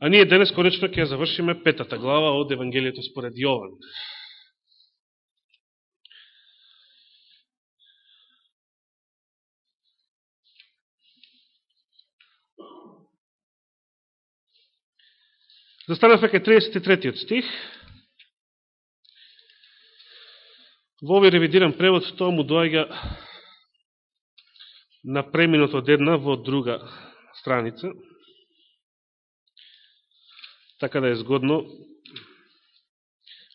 А ние денес конечно ќе завршиме петата глава од Евангелието според Јован. Застанавме кај 33 стих. Во овој ревидиран превод тоа му доаѓа на преминот од една во друга страница. Така да е згодно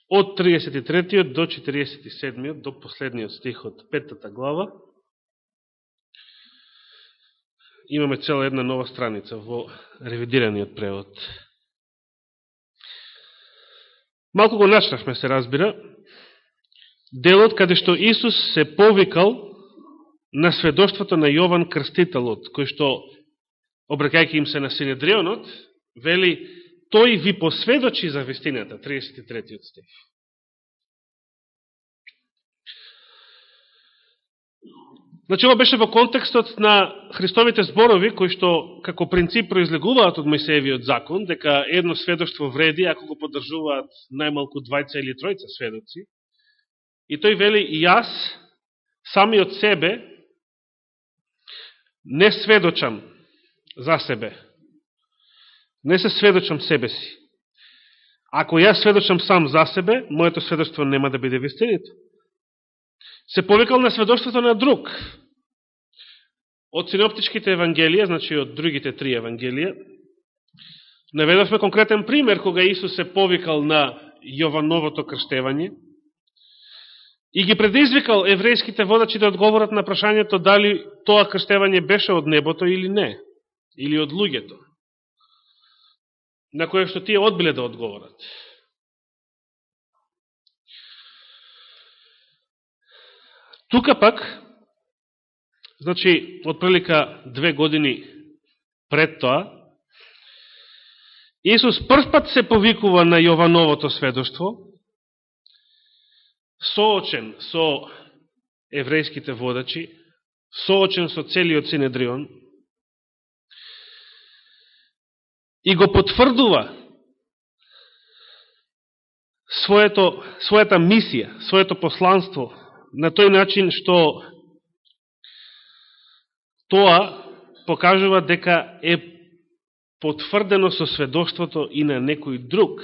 од 33 до 47 до последниот стих од петата глава. Имаме цела една нова страница во ревидираниот превод. Малко го начнавме, се разбира, делот каде што Исус се повикал на сведоштвото на Јован Крстителот, кој што, обракајќи им се на Синедрионот, вели, тој ви посведочи за вистината, 33 стих. Значи, ова беше во контекстот на Христовите зборови, кои што како принцип произлегуваат од Моисеевиот закон, дека едно сведоштво вреди ако го поддржуваат најмалку двајца или тројца сведоци. И тој вели, и јас, сами од себе, не сведочам за себе. Не се сведочам себе си. Ако јас сведочам сам за себе, моето сведоќство нема да биде вистинито се повикал на сведоќството на друг. Од синоптичките евангелија, значи од другите три евангелија, наведовме конкретен пример кога Исус се повикал на Јовановото крштевање и ги предизвикал еврејските водачи да одговорат на прашањето дали тоа крштевање беше од небото или не, или од луѓето, на кое што тие одбиле да одговорат. Тука пак, значи, од прилика две години пред тоа, Исус првпат се повикува на Јовановото сведоштво, соочен со еврејските водачи, соочен со целиот Синедрион, и го потврдува своето, својата мисија, своето посланство на тој начин што тоа покажува дека е потврдено со сведоштвото и на некој друг.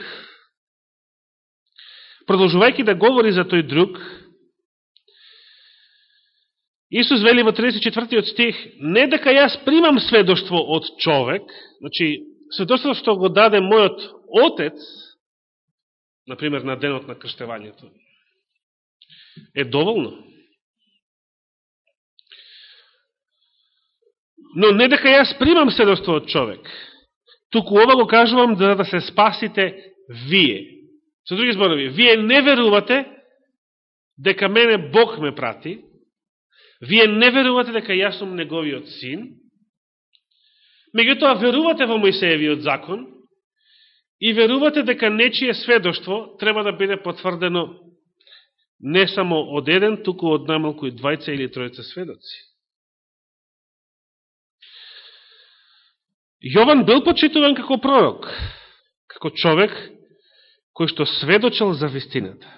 Продолжувајќи да говори за тој друг, Исус вели во 34 стих, не дека јас примам сведоштво од човек, значи, сведоштво што го даде мојот отец, например, на денот на крштевањето, е доволно. Но не дека јас примам сведоство од човек, туку ова го кажувам за да се спасите вие. Со други зборови, вие не верувате дека мене Бог ме прати, вие не верувате дека јас сум неговиот син, меѓутоа верувате во Мојсеевиот закон и верувате дека нечие сведоштво треба да биде потврдено не само од еден, туку од најмалку и двајца или тројца сведоци. Јован бил почитуван како пророк, како човек кој што сведочел за вистината.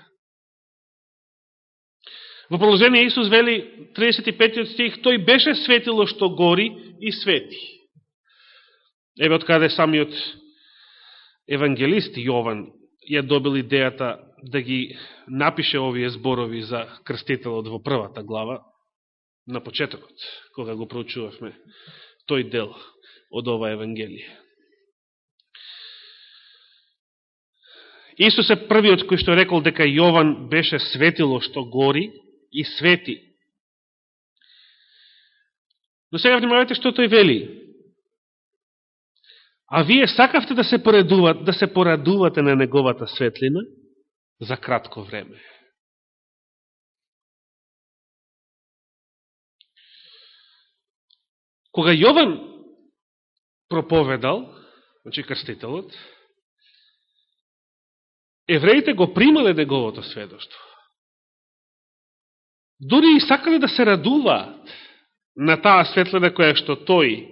Во положение Исус вели 35 стих, тој беше светило што гори и свети. Еве од каде самиот евангелист Јован ја добил идејата да ги напише овие зборови за крстителот во првата глава, на почетокот, кога го проучувавме тој дел од ова Евангелие. Исус е првиот кој што рекол дека Јован беше светило што гори и свети. Но сега внимавајте што тој вели. А вие сакавте да се порадуват, да се порадувате на неговата светлина за кратко време. Кога Јован проповедал, значи крстителот, евреите го примале неговото сведоштво. Дори и сакале да се радуваат на таа светлина која што тој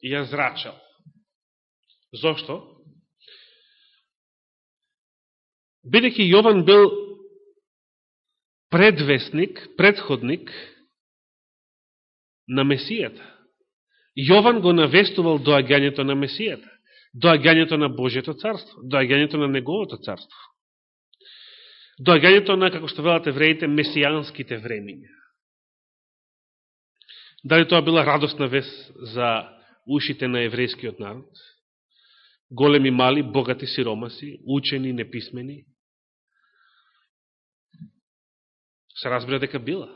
ја зрачал. Зошто? бидеќи Јован бил предвестник, предходник на Месијата. Јован го навестувал доаѓањето на Месијата, доаѓањето на Божието царство, доаѓањето на Неговото царство, доаѓањето на, како што велат евреите, месијанските времиња. Дали тоа била радостна вест за ушите на еврејскиот народ? Големи, мали, богати, сиромаси, учени, неписмени? Се разбира дека била.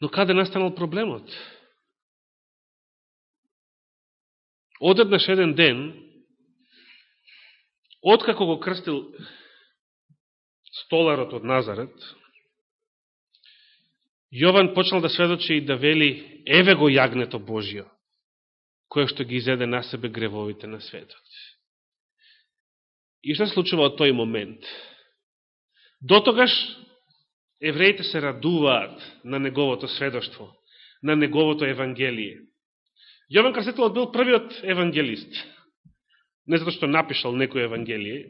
Но каде настанал проблемот? Одеднаш еден ден, откако го крстил столарот од Назарет, Јован почнал да сведочи и да вели, еве го јагнето Божио, која што ги изеде на себе гревовите на светот. И што се случува од тој момент? Дотогаш евреите се радуваат на неговото сведоштво, на неговото евангелие. Јован Крстителот бил првиот евангелист. Не затоа што напишал некој евангелие,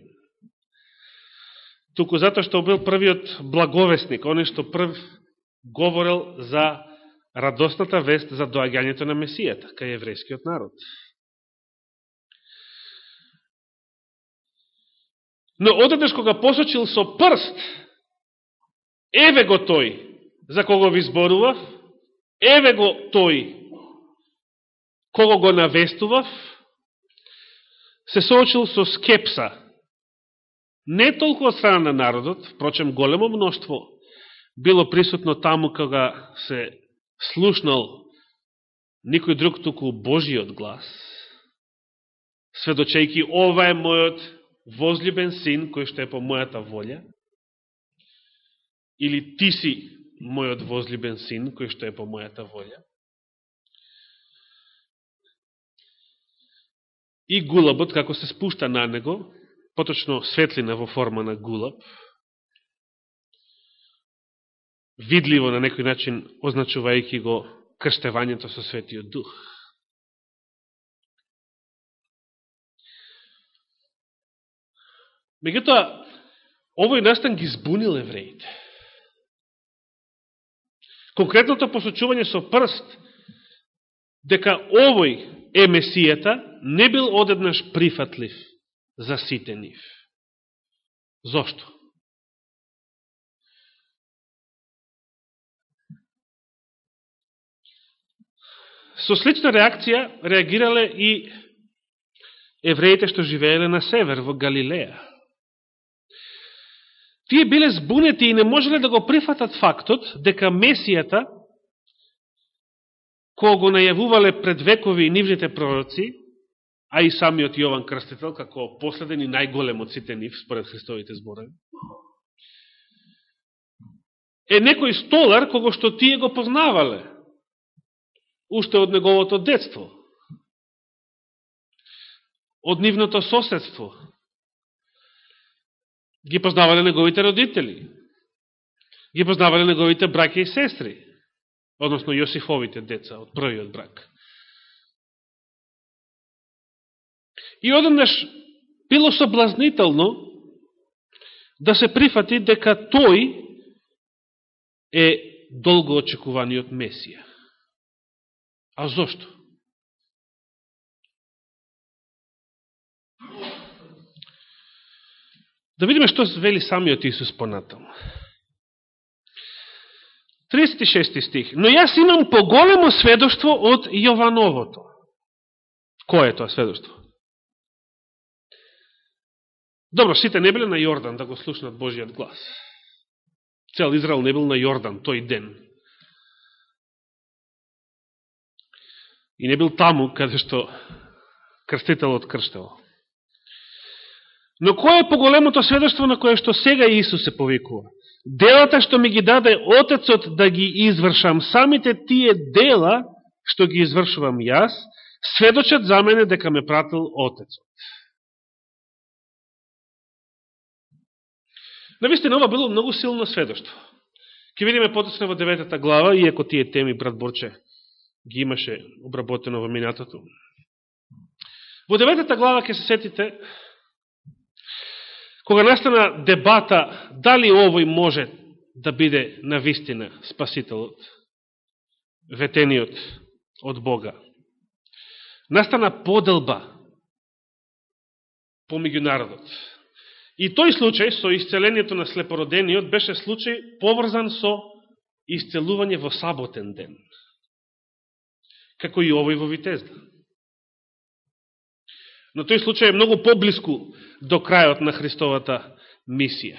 туку затоа што бил првиот благовестник, оне што прв говорил за радостната вест за доаѓањето на Месијата кај еврејскиот народ. Но одедеш кога посочил со прст Еве го тој, за кого ви зборував, еве го тој, кого го навестував, се соочил со скепса. Не толку од страна на народот, впрочем големо мноштво било присутно таму кога се слушнал никој друг туку Божиот глас, сведочејки ова е мојот возлюбен син кој што е по мојата волја, или ти си мојот возлюбен син, кој што е по мојата волја. И гулабот, како се спушта на него, поточно светлина во форма на гулаб, видливо на некој начин означувајќи го крштевањето со Светиот Дух. Меѓутоа, овој настан ги збунил евреите. Конкретното посочување со прст дека овој е Месијата не бил одеднаш прифатлив за сите нив. Зошто? Со слична реакција реагирале и евреите што живееле на север, во Галилеја. Тие биле збунети и не можеле да го прифатат фактот дека Месијата, кој го најавувале пред векови и нивните пророци, а и самиот Јован Крстител, како последен и најголем од сите нив, според Христовите зборови, е некој столар кого што тие го познавале, уште од неговото детство, од нивното соседство, ги познавале неговите родители, ги познавале неговите браке и сестри, односно Јосифовите деца од првиот брак. И одеднаш било соблазнително да се прифати дека тој е долго очекуваниот Месија. А зошто? Да видиме што вели самиот Исус понатаму. 36 стих. Но јас имам поголемо сведоштво од Јовановото. Кој е тоа сведоштво? Добро, сите не биле на Јордан да го слушнат Божиот глас. Цел Израел не бил на Јордан тој ден. И не бил таму каде што крстителот крштел. Но кој е поголемото сведоштво на кое што сега Исус се повикува? Делата што ми ги даде Отецот да ги извршам, самите тие дела што ги извршувам јас, сведочат за мене дека ме пратил Отецот. Навистина, ова било многу силно сведоштво. Ке видиме поточно во деветата глава, иако тие теми брат Борче ги имаше обработено во минатото. Во деветата глава ќе се сетите, кога настана дебата дали овој може да биде на вистина спасителот, ветениот од Бога. Настана поделба помеѓу народот. И тој случај со исцелението на слепородениот беше случај поврзан со исцелување во саботен ден. Како и овој во Витезда. Но тој случај е многу поблиску до крајот на Христовата мисија.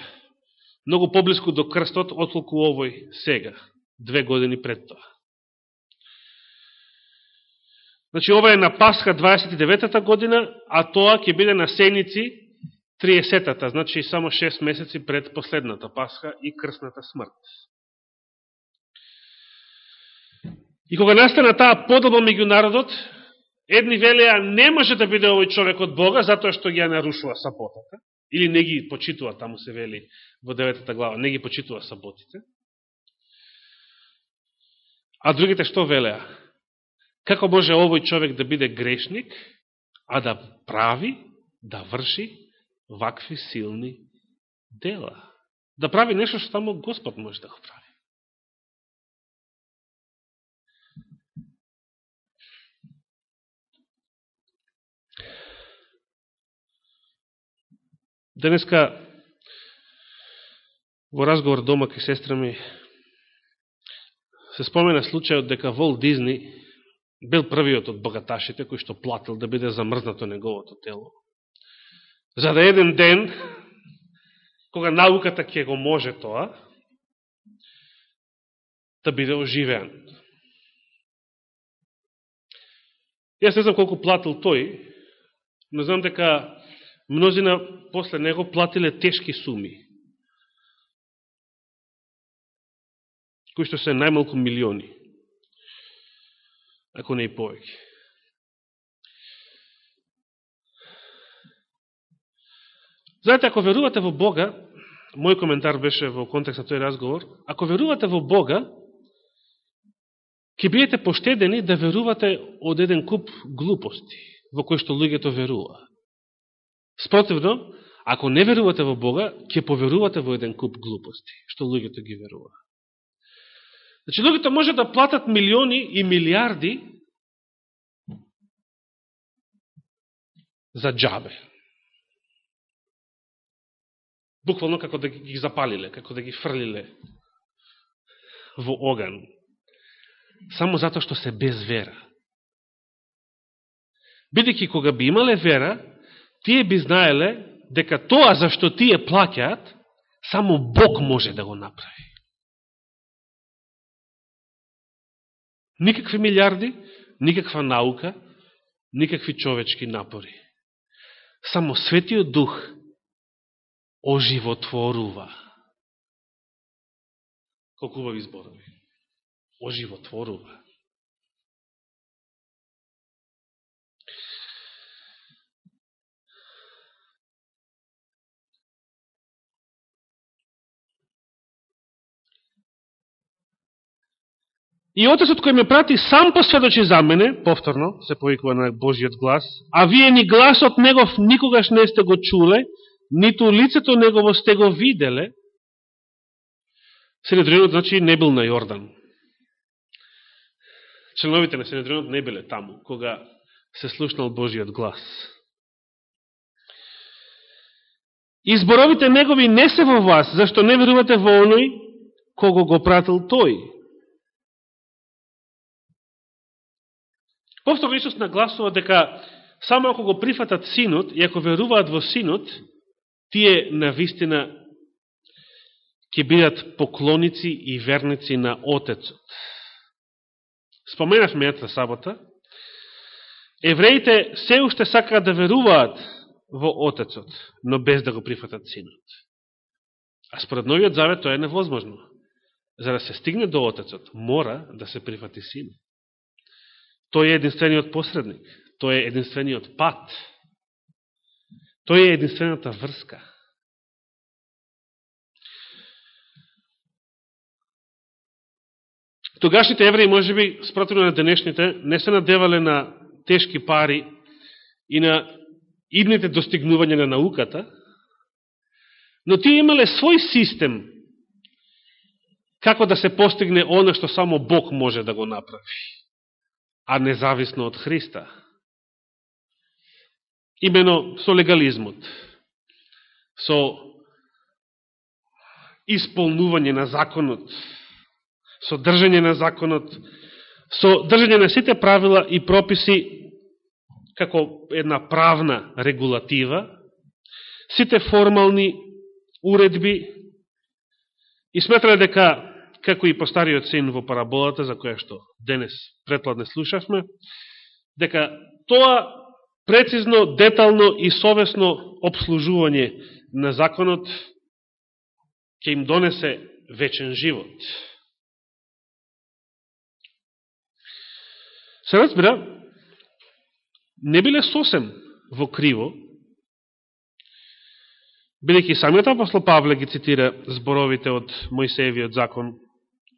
Многу поблиску до крстот, отколку овој сега, две години пред тоа. Значи, ова е на Пасха 29-та година, а тоа ќе биде на Сеници 30-та, значи само 6 месеци пред последната Пасха и крстната смрт. И кога настана таа подоба меѓу народот, едни велеа не може да биде овој човек од Бога, затоа што ја нарушува саботата, или не ги почитува, таму се вели во деветата глава, не ги почитува саботите. А другите што велеа? Како може овој човек да биде грешник, а да прави, да врши вакви силни дела? Да прави нешто што само Господ може да го прави. Денеска во разговор дома кај сестра ми се спомена случајот дека Вол Дизни бил првиот од богаташите кој што платил да биде замрзнато неговото тело. За да еден ден, кога науката ќе го може тоа, да биде оживеан. Јас не знам колку платил тој, но знам дека мнозина после него платиле тешки суми, кои што се најмалку милиони ако не и повеќе. Знаете, ако верувате во Бога, мој коментар беше во контекст на тој разговор, ако верувате во Бога, ќе бидете поштедени да верувате од еден куп глупости во кои што луѓето верува. Спротивно, ако не верувате во Бога, ќе поверувате во еден куп глупости, што луѓето ги верува. Значи, луѓето може да платат милиони и милиарди за джабе. Буквално како да ги запалиле, како да ги фрлиле во оган. Само затоа што се без вера. Бидеќи кога би имале вера, тие би знаеле дека тоа за што тие плакјаат, само Бог може да го направи. Никакви милиарди, никаква наука, никакви човечки напори. Само Светиот Дух оживотворува. Колку убави зборови. Оживотворува. И Отецот кој ме прати сам посведочи за мене, повторно, се повикува на Божиот глас, а вие ни гласот негов никогаш не сте го чуле, ниту лицето негово сте го виделе, Синедрионот, значи, не бил на Јордан. Членовите на Синедрионот не биле таму, кога се слушнал Божиот глас. Изборовите негови не се во вас, зашто не верувате во оној кого го пратил тој. Повторно Исус нагласува дека само ако го прифатат синот и ако веруваат во синот, тие на вистина ќе бидат поклоници и верници на Отецот. Споменавме мејата сабота, евреите се уште сакаат да веруваат во Отецот, но без да го прифатат синот. А според новиот завет тоа е невозможно. За да се стигне до Отецот, мора да се прифати синот. Тој е единствениот посредник. Тој е единствениот пат. Тој е единствената врска. Тогашните евреи, може би, спротивно на денешните, не се надевале на тешки пари и на идните достигнување на науката, но тие имале свој систем како да се постигне оно што само Бог може да го направи, а независно од Христа. Имено со легализмот, со исполнување на законот, со држање на законот, со држање на сите правила и прописи како една правна регулатива, сите формални уредби и сметра дека, како и по стариот син во параболата, за која што денес предпладне слушавме, дека тоа прецизно, детално и совесно обслужување на законот ќе им донесе вечен живот. Се разбира, не биле сосем во криво, бидеќи самиот апостол Павле ги цитира зборовите од Мојсеевиот закон,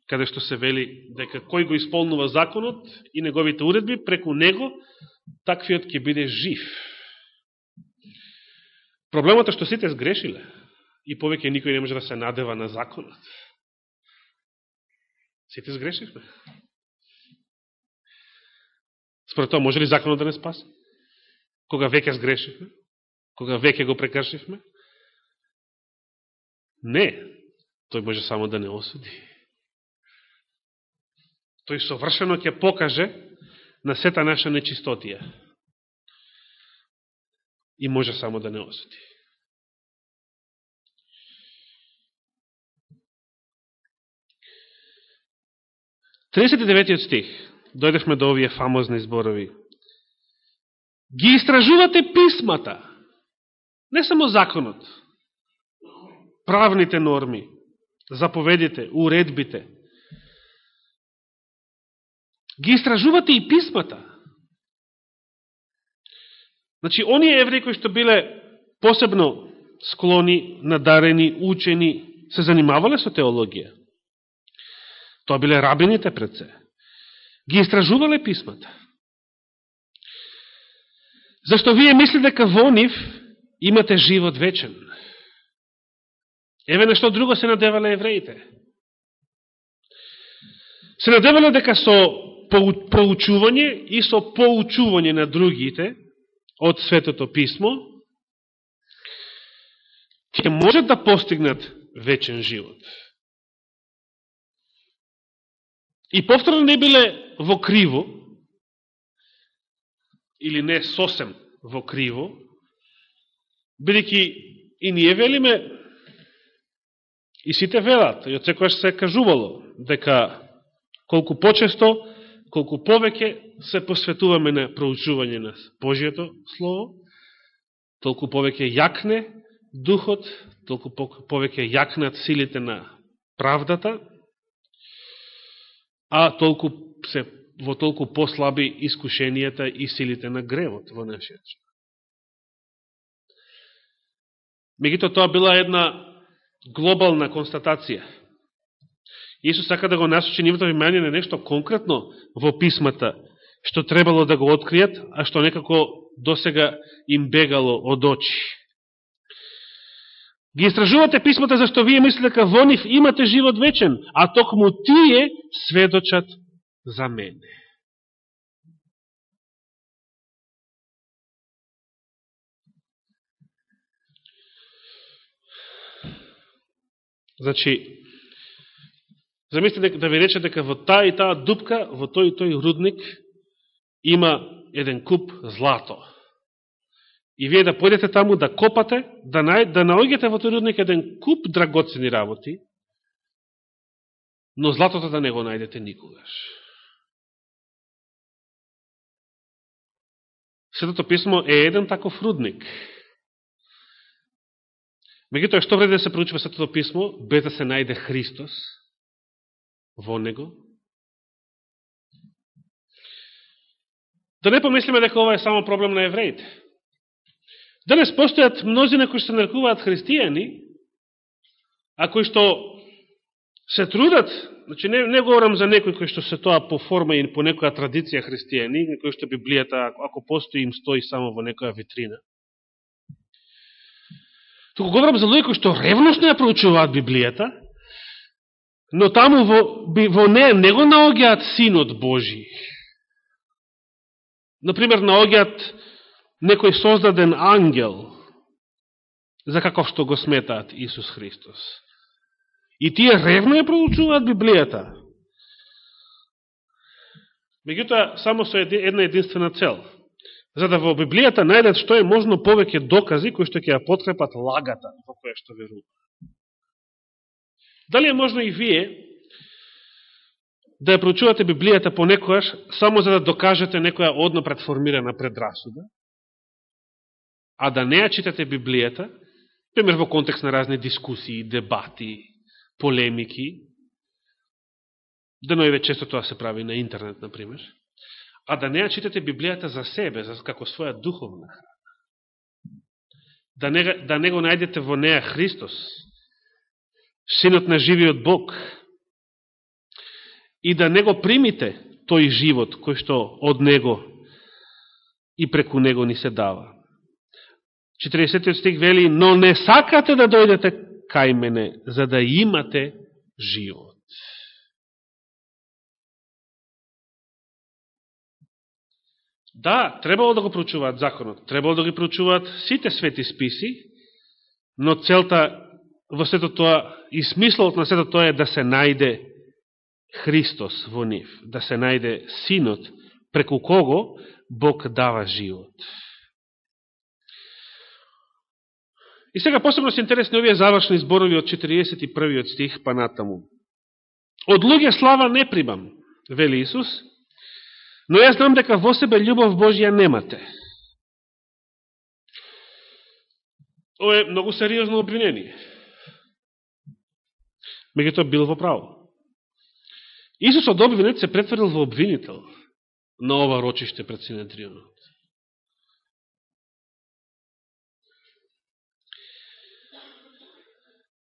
каде што се вели дека кој го исполнува законот и неговите уредби, преку него таквиот ќе биде жив. Проблемот е што сите сгрешиле и повеќе никој не може да се надева на законот. Сите сгрешивме. Според тоа, може ли законот да не спаси? Кога веќе сгрешивме? Кога веќе го прекршивме? Не, тој може само да не осуди. Тој совршено ќе покаже на сета наша нечистотија. И може само да не осуди. Тридесет деветиот стих. Дојдешме до овие фамозни зборови. Ги истражувате писмата. Не само законот правните норми, заповедите, уредбите. Ги истражувате и писмата. Значи, оние евреи кои што биле посебно склони, надарени, учени, се занимавале со теологија. Тоа биле рабините пред се. Ги истражувале писмата. Зашто вие мислите дека во нив имате живот вечен. Еве нешто друго се надевале евреите. Се надевале дека со проучување и со поучување на другите од Светото Писмо ќе можат да постигнат вечен живот. И повторно не биле во криво, или не сосем во криво, бидеќи и ние велиме И сите велат, и од секојаш се кажувало, дека колку почесто, колку повеќе се посветуваме на проучување на Божијето Слово, толку повеќе јакне духот, толку повеќе јакнат силите на правдата, а толку се во толку послаби искушенијата и силите на гревот во нашиот живот. Мегуто тоа била една глобална констатација. Исус сака да го насочи нивото внимание на нешто конкретно во писмата, што требало да го откријат, а што некако досега им бегало од очи. Ги истражувате писмата зашто вие мислите дека во нив имате живот вечен, а токму тие сведочат за мене. Значи, замислите да ви рече дека во таа и таа дупка, во тој и тој рудник, има еден куп злато. И вие да појдете таму да копате, да, на, да наоѓете во тој рудник еден куп драгоцени работи, но златото да не го најдете никогаш. Светото писмо е еден таков рудник. Меѓутоа, што вреди да се проучува Светото Писмо, без да се најде Христос во него? Да не помислиме дека ова е само проблем на евреите. Денес постојат мнозина кои се нарекуваат христијани, а кои што се трудат, значи не, не говорам за некои кои што се тоа по форма и по некоја традиција христијани, кои што Библијата, ако постои, им стои само во некоја витрина. Туку говорам за луѓе кои што ревностно ја проучуваат Библијата, но таму во, во неја не го наогјаат Синот Божи. Например, наогјаат некој создаден ангел, за каков што го сметаат Исус Христос. И тие ревно ја проучуваат Библијата. Меѓутоа, само со една единствена цел. За да во Библијата најдат што е можно повеќе докази кои што ќе ја подкрепат лагата во која што верува. Дали е можно и вие да ја проучувате Библијата понекојаш само за да докажете некоја одно предформирана предрасуда, а да не ја читате Библијата, пример во контекст на разни дискусии, дебати, полемики, деноиве често тоа се прави на интернет, например, а да не ја читате Библијата за себе, за како своја духовна храна. Да не, да не го најдете во неја Христос, синот на живиот Бог, и да не го примите тој живот кој што од Него и преку Него ни се дава. 40 стих вели, но не сакате да дојдете кај мене, за да имате живот. Да, требало да го проучуваат законот, требало да ги проучуваат сите свети списи, но целта во сето тоа и смислот на сето тоа е да се најде Христос во нив, да се најде Синот, преку кого Бог дава живот. И сега посебно се интересни овие завршни зборови од 41 стих па натаму. Од луѓе слава не примам, вели Исус, но јас знам дека во себе љубов Божја немате. Ова е многу сериозно обвинение. Меѓутоа бил во право. Исус од обвинет се претворил во обвинител на ова рочиште пред Синедрионот.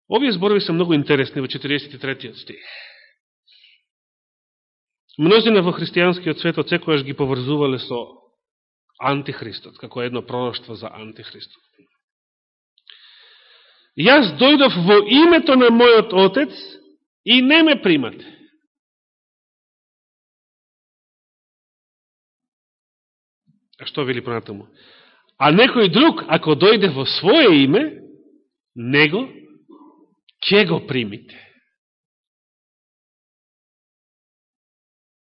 Овие зборови се многу интересни во 43 стих. Мнозина во христијанскиот свет од секојаш ги поврзувале со антихристот, како едно пророќство за антихристот. Јас дојдов во името на мојот отец и не ме примате. А што вели понатаму? А некој друг, ако дојде во своје име, него ќе го примите.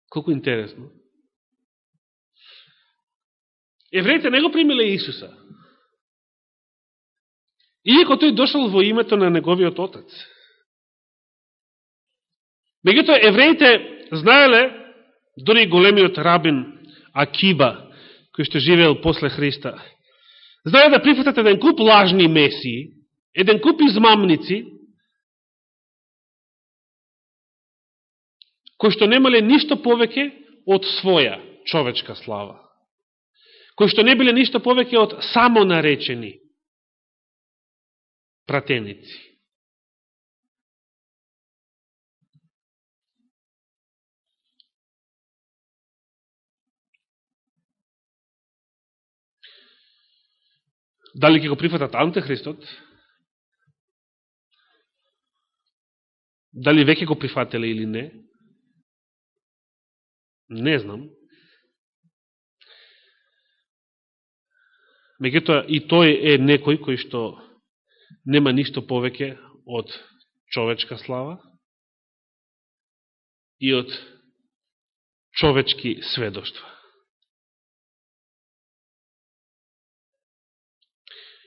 Колку интересно. Евреите не го примиле Исуса. Иако тој дошол во името на неговиот отец. Меѓуто, евреите знаеле, дори големиот рабин Акиба, кој што живеел после Христа, знаеле да прифатат еден куп лажни месии, еден куп измамници, кои што немале ништо повеќе од своја човечка слава. Кои што не биле ништо повеќе од само наречени пратеници. Дали ќе го прифатат Антехристот? Дали веќе го прифателе или не? Не знам. Меѓутоа, и тој е некој кој што нема ништо повеќе од човечка слава и од човечки сведоштва.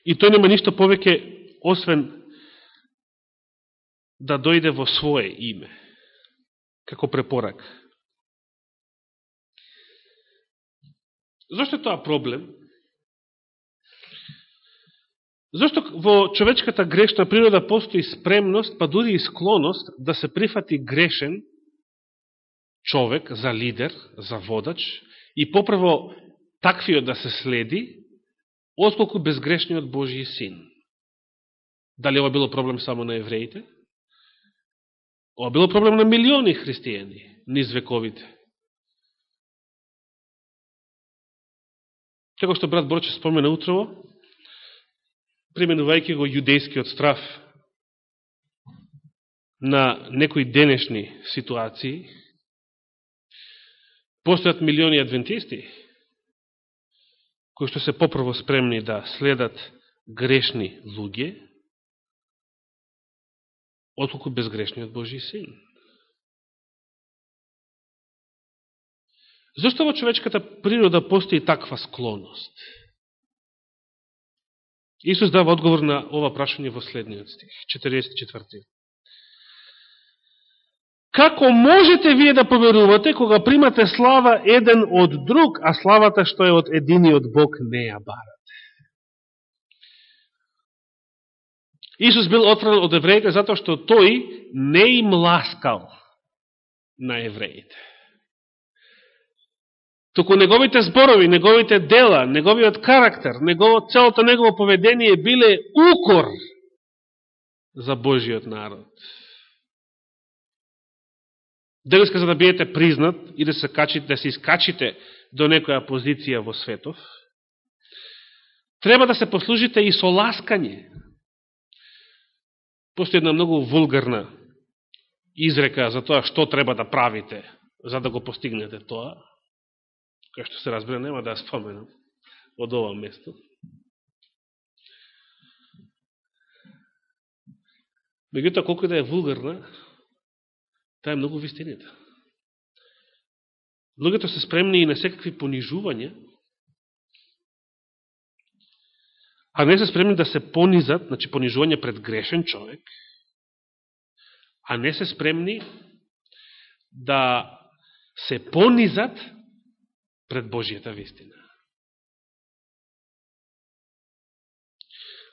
И тој нема ништо повеќе, освен да дојде во свое име, како препорак. Зошто е тоа проблем? Зошто во човечката грешна природа постои спремност, па дури и склоност да се прифати грешен човек за лидер, за водач и поправо таквиот да се следи, отколку безгрешниот Божиј син. Дали ова било проблем само на евреите? Ова било проблем на милиони христијани низ вековите. Како што брат Борче спомена утрово, применувајќи го јудејскиот страф на некои денешни ситуации, постојат милиони адвентисти, кои што се попрво спремни да следат грешни луѓе, отколку безгрешниот Божи син. Зошто во човечката природа постои таква склонност? Исус дава одговор на ова прашање во следниот стих, 44. Како можете вие да поверувате кога примате слава еден од друг, а славата што е од единиот Бог не ја барате? Исус бил отвран од евреите затоа што тој не им ласкал на евреите. Току неговите зборови, неговите дела, неговиот карактер, негово, целото негово поведение биле укор за Божиот народ. Денеска за да биете признат и да се, качите, да се искачите до некоја позиција во светов, треба да се послужите и со ласкање. Постои една многу вулгарна изрека за тоа што треба да правите за да го постигнете тоа, која што се разбира нема да ја споменам од ова место. Меѓутоа, колко да е вулгарна, Таа е многу вистината. Луѓето се спремни и на секакви понижувања, а не се спремни да се понизат, значи понижување пред грешен човек, а не се спремни да се понизат пред Божијата вистина.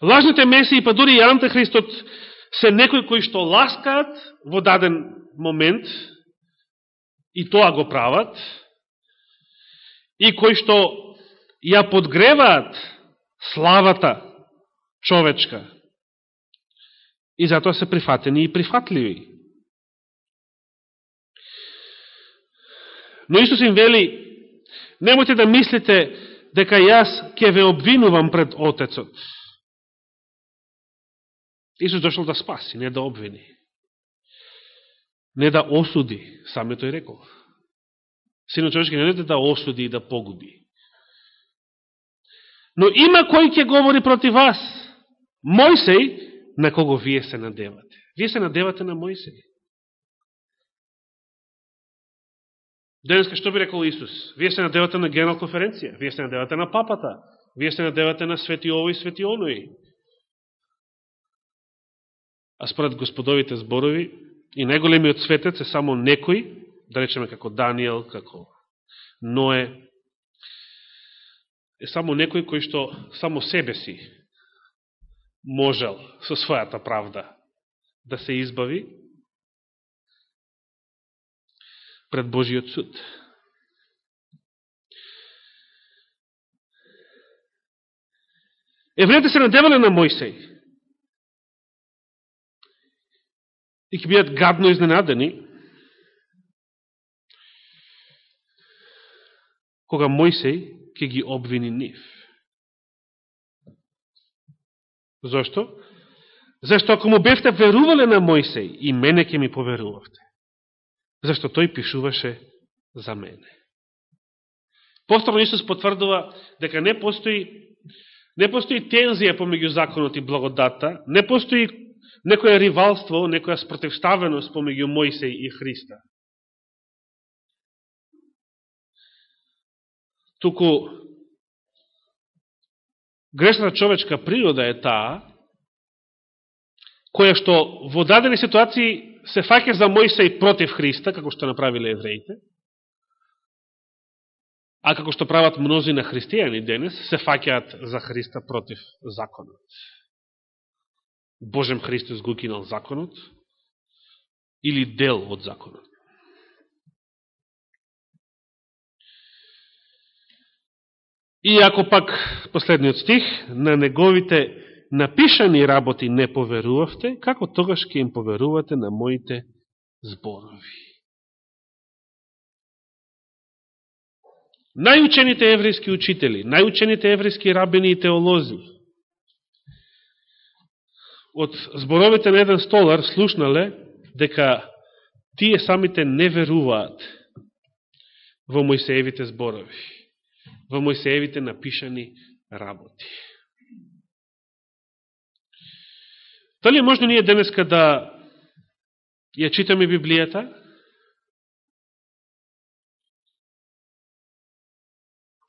Лажните месии, па дури и Антихристот, се некои кои што ласкаат во даден момент, и тоа го прават, и кои што ја подгреваат славата човечка, и затоа се прифатени и прифатливи. Но Исус им вели, немојте да мислите дека јас ќе ве обвинувам пред Отецот. Исус дошол да спаси, не да обвини не да осуди, саме тој рекол. Синот човечки не да осуди и да погуби. Но има кој ќе говори против вас. Мојсей, на кого вие се надевате. Вие се надевате на Мојсей. Денеска што би рекол Исус? Вие се надевате на генерал конференција, вие се надевате на папата, вие се надевате на свети овој и свети оној. А според господовите зборови, И најголемиот светец е само некој, да речеме како Данијел, како Ное, е само некој кој што само себе си можел со својата правда да се избави пред Божиот суд. Евреите се надевале на Мојсей. и ќе бидат гадно изненадени, кога Мојсей ќе ги обвини нив. Зошто? Зашто ако му бевте верувале на Мојсей, и мене ќе ми поверувавте. Зашто тој пишуваше за мене. Повторно Исус потврдува дека не постои не постои тензија помеѓу законот и благодата, не постои некоја ривалство, некоја спротивставеност помеѓу Моисеј и Христа. Туку грешна човечка природа е таа, која што во дадени ситуации се фаќа за Мојсей против Христа, како што направиле евреите, а како што прават мнози на христијани денес, се фаќаат за Христа против законот. Божем Христос го кинал законот или дел од законот. И ако пак, последниот стих, на неговите напишани работи не поверувавте, како тогаш ќе им поверувате на моите зборови. Најучените еврејски учители, најучените еврејски рабини и теолози, од зборовите на еден столар слушнале дека тие самите не веруваат во Мојсеевите зборови, во Мојсеевите напишани работи. Дали е можно ние денеска да ја читаме Библијата?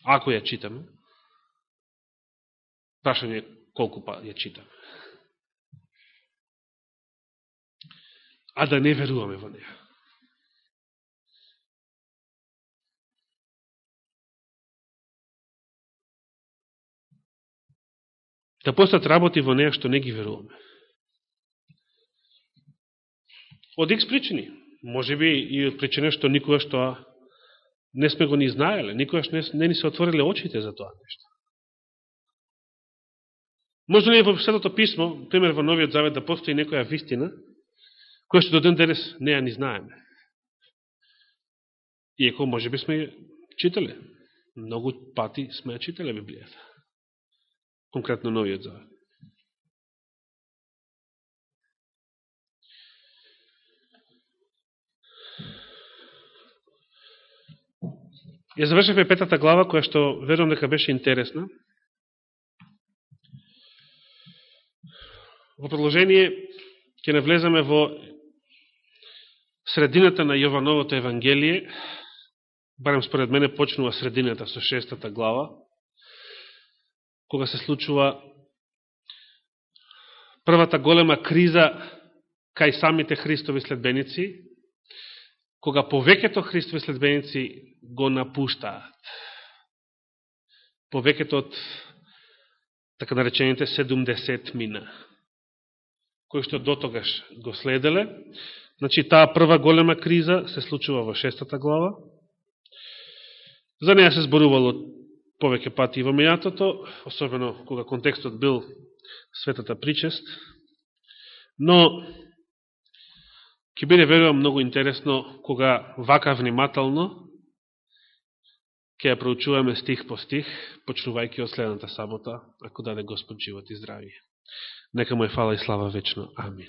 Ако ја читаме. Прашање колку па ја читаме. А да не веруваме во неја. Да постат работи во неја што не ги веруваме. Од икс причини. Може би и од причини што никогаш што не сме го ни знаеле, никогаш не, не ни се отвориле очите за тоа нешто. Може да ли во Светото писмо, пример во Новиот Завет, да постои некоја вистина, која што до ден денес не ја ни знаеме. Иеко може би сме читале. Многу пати сме ја читале Библијата. Конкретно Новиот Завет. Ја завршавме петата глава, која што верувам дека беше интересна. Во продолжение ќе навлезаме во средината на Јовановото Евангелие, барем според мене почнува средината со шестата глава, кога се случува првата голема криза кај самите Христови следбеници, кога повеќето Христови следбеници го напуштаат. Повеќето од така наречените 70 мина, кои што дотогаш го следеле. Значи, таа прва голема криза се случува во шестата глава. За неја се зборувало повеќе пати и во мејатото, особено кога контекстот бил светата причест. Но, Ке биде, верувам, многу интересно кога вака внимателно ќе ја проучуваме стих по стих, почнувајќи од следната сабота, ако даде Господ живот и здравие. Нека му е фала и слава вечно. Амин.